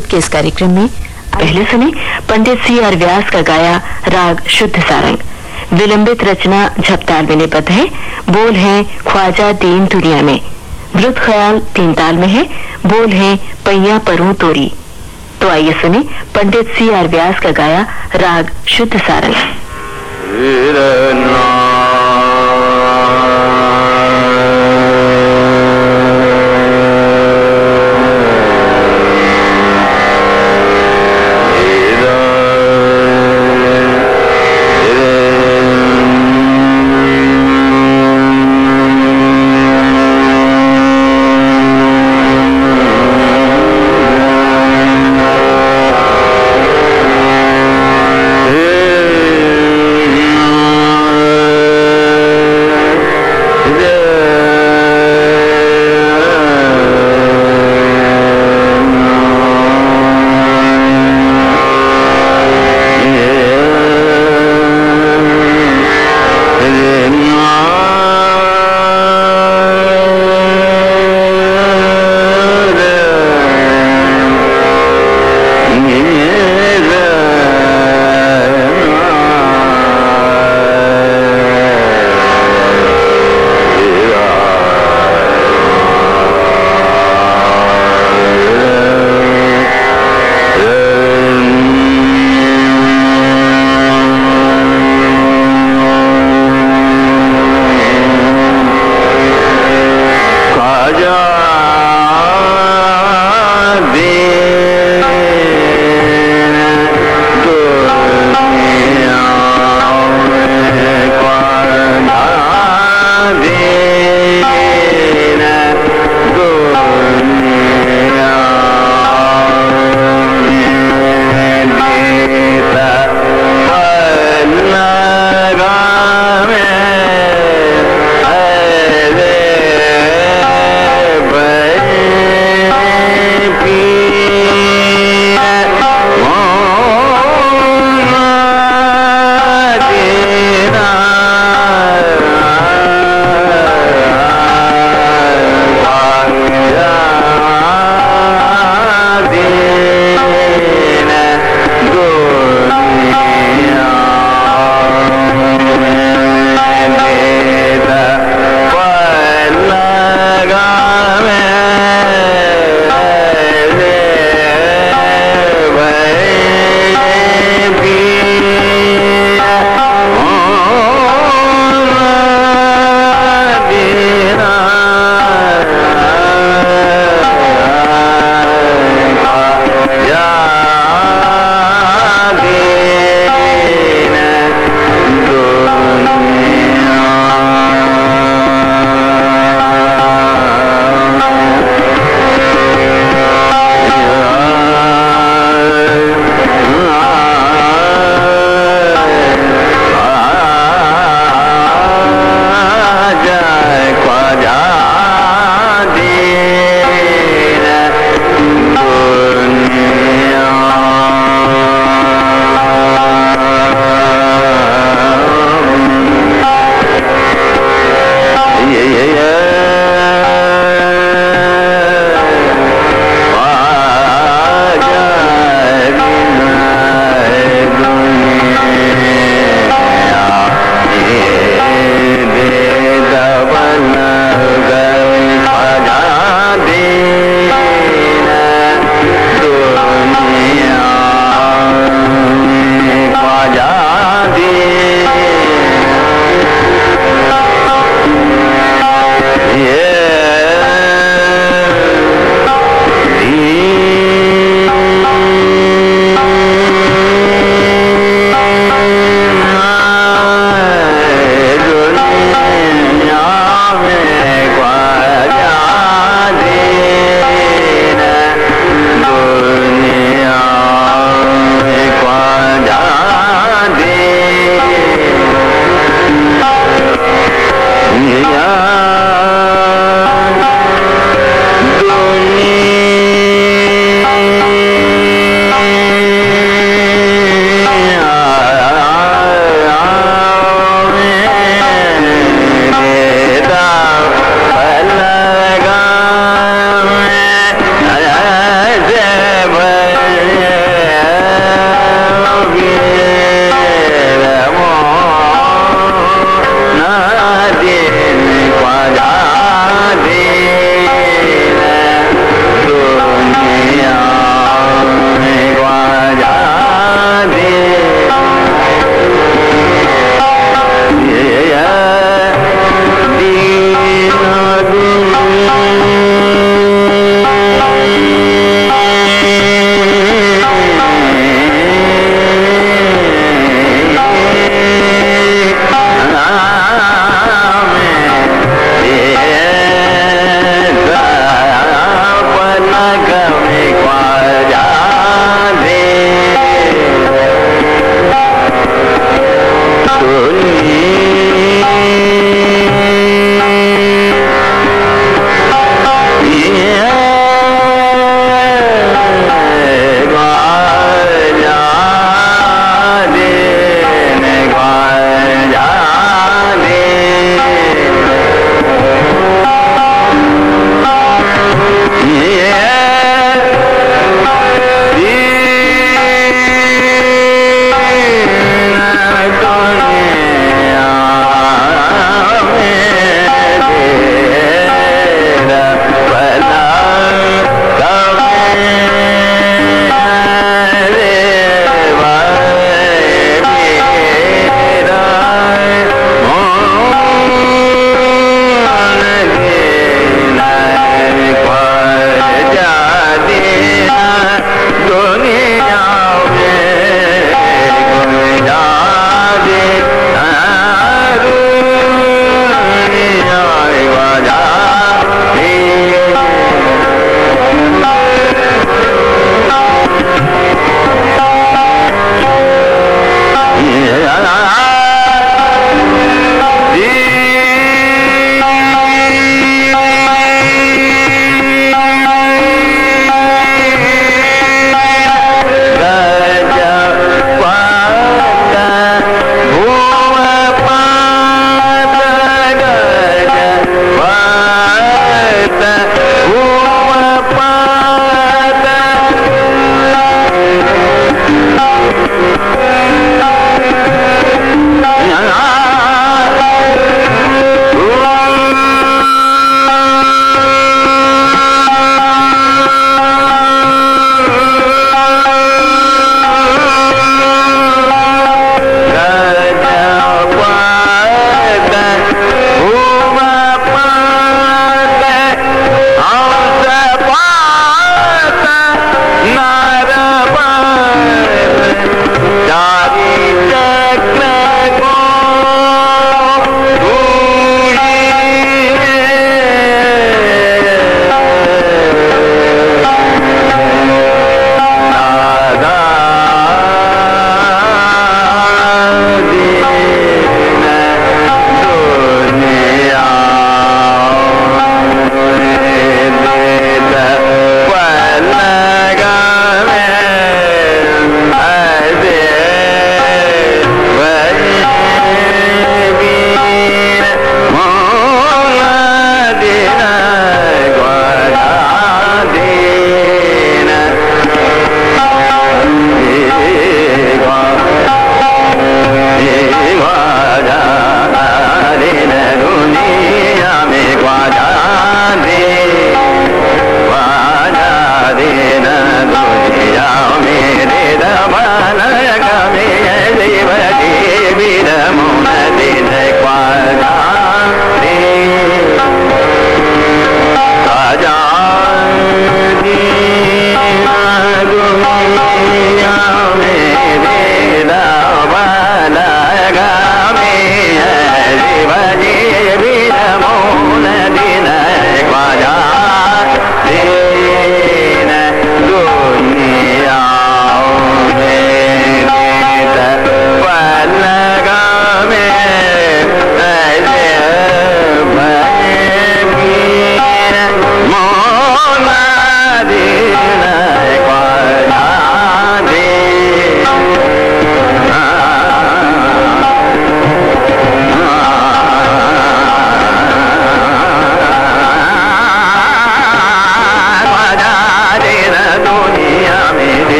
के इस कार्यक्रम में पहले सुने पंडित सी आर व्यास का गाया राग शुद्ध सारंग। विलंबित रचना झपताल में निबद्ध है। बोल है, ख्वाजा दीन दुनिया में। द्रुत ख्याल तीन ताल में है। बोल है पैया परू तोरी। तो आइए सुने पंडित सी आर व्यास का गाया राग शुद्ध सारंग।